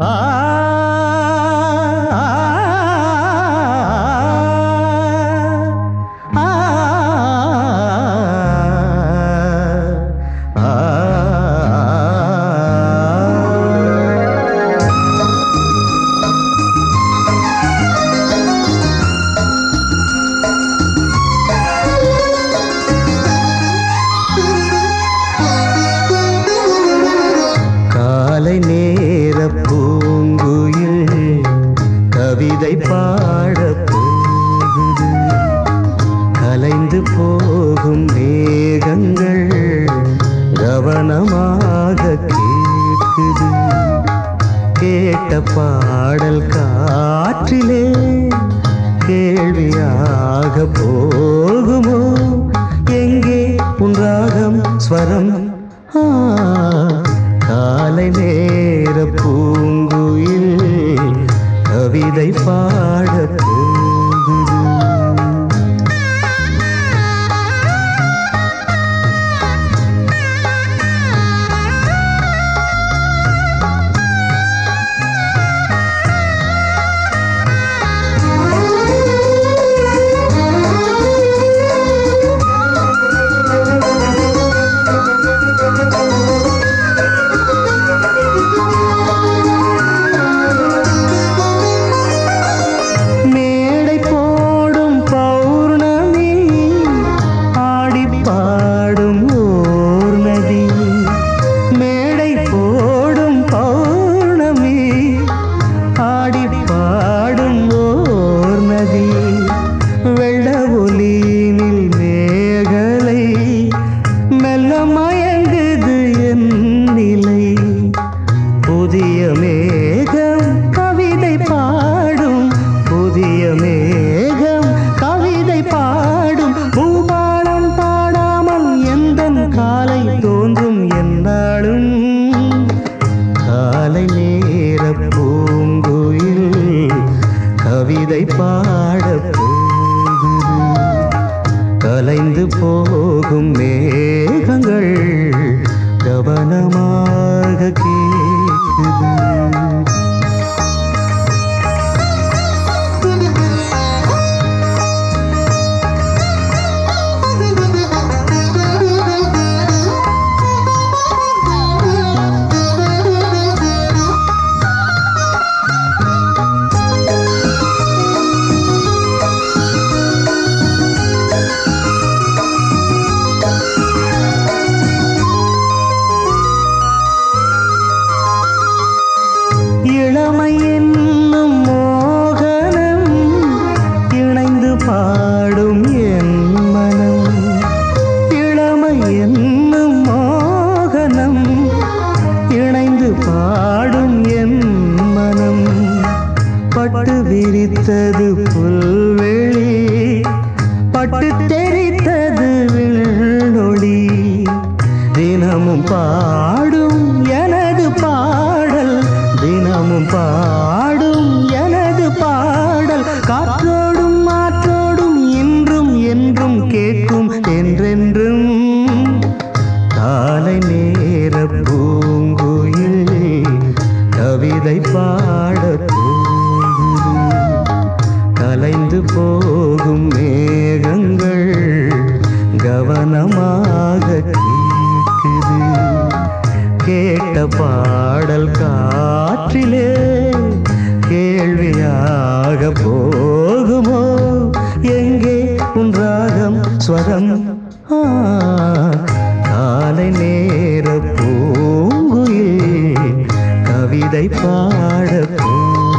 ஆ கவிதை பாடப்போகுது. கலைந்து போகும் மேகங்கள் கவனமாக கேட்குது. கேட்ட பாடல் காற்றிலே கேள்வியாக போகுமோ? எங்கே உன் ஸ்வரம்? காலை நேர பூங்குயில் கவிதை பாட கலைந்து போகும் மேகங்கள் கவனமாக கேட்குது. இளமை என்னும் மோகனம் இணைந்து பாடும் என் மனம். இளமை என்னும் மோகனம் இணைந்து பாடும் என் மனம். பட்டு விரித்தது புல்வெளி பட்டு தெரித்தது விண்ணொளி தினமும் பா பூங்குயில் கவிதை பாட கலைந்து போகும் மேகங்கள் கவனமாக கேட்குது. கேட்ட பாடல் காற்றிலே கேள்வியாக போகுமோ? எங்கே உன் ராகம் ஸ்வரம்? ஆ. கவிதை பாடக்கும்